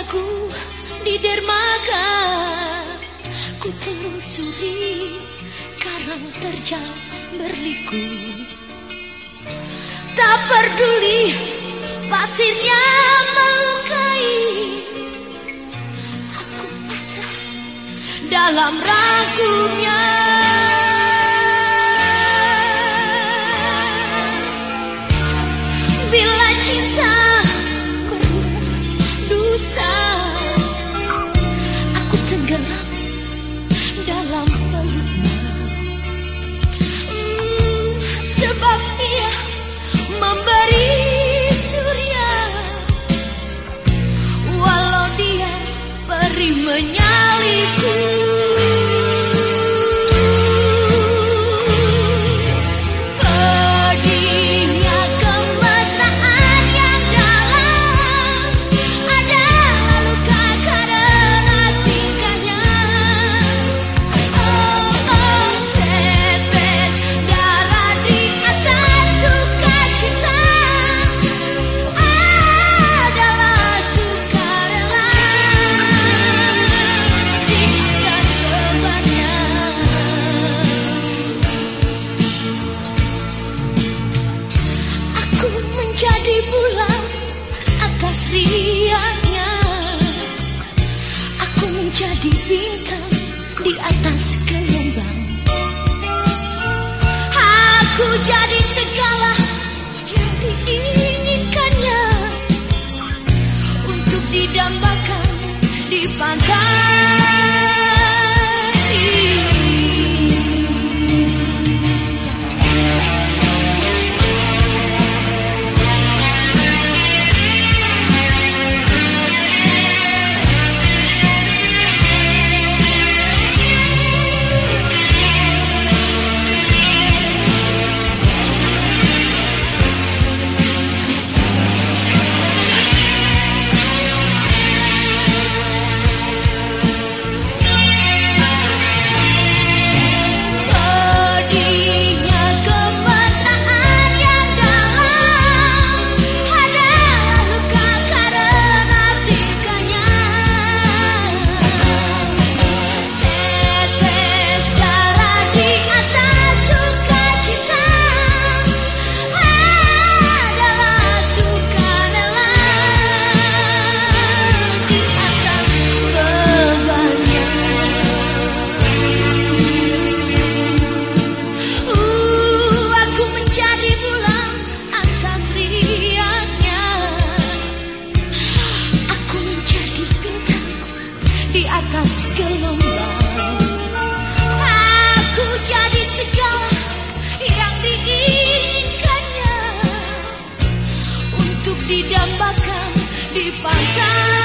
aku di dermaga Ku telusuri karang terjal berliku Tak peduli pasirnya melukai Aku pasrah dalam ragunya. Menyaliku menjadi riaknya Aku menjadi bintang di atas gelombang. Aku jadi segala yang diinginkannya Untuk didambakan di pantai didambakan di pantai.